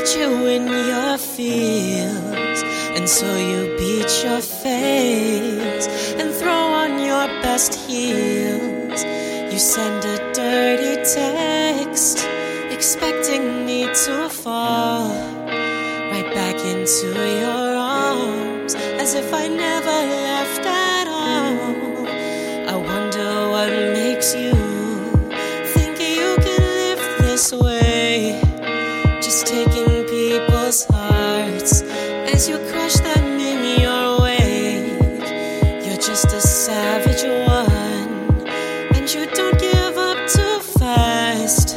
got you in your feels, and so you beat your face and throw on your best heels. You send a dirty text, expecting me to fall right back into your arms as if I never left you crush them in your. You're just a savage one, and you don't give up too fast.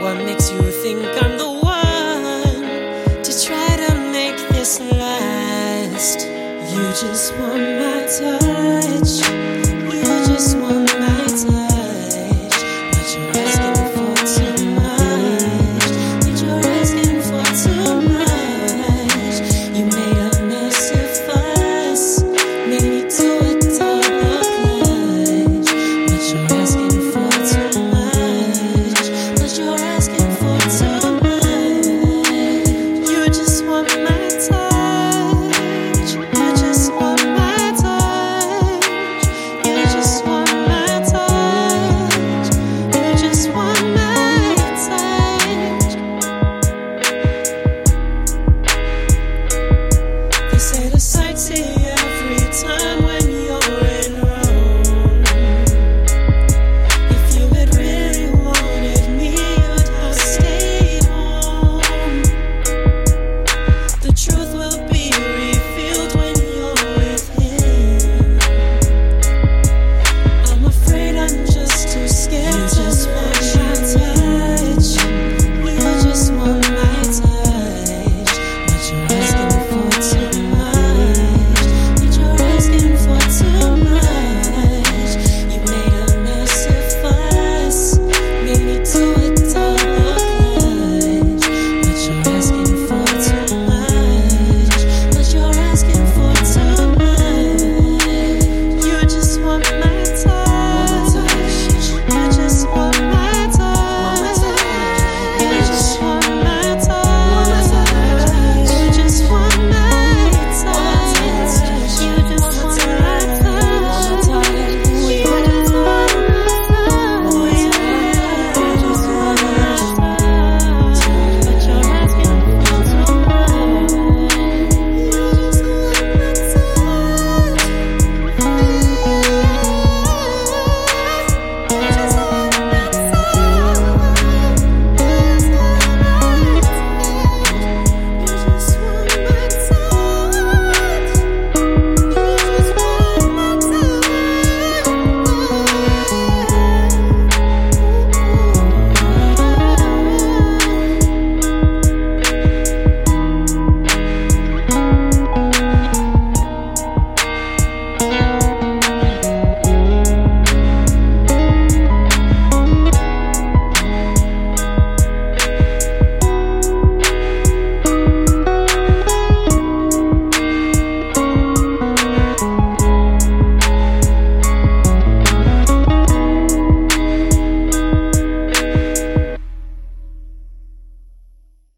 What makes you think I'm the one to try to make this last? You just want my time.